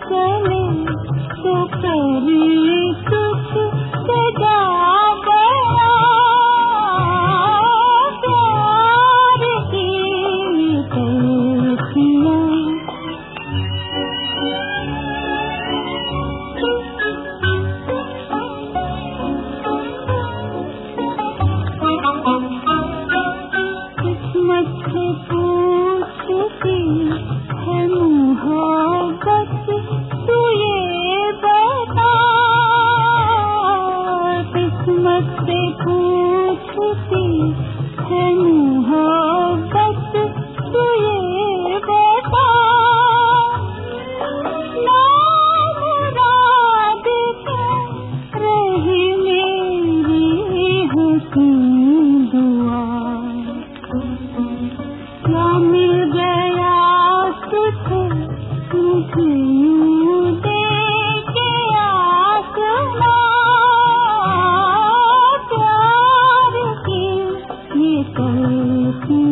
Because मुझसे पूछती है मोहब्बत तो ये बता ना मुराद रही मेरी हुस्न दुआ क्या मिल गया तुझे मुझे की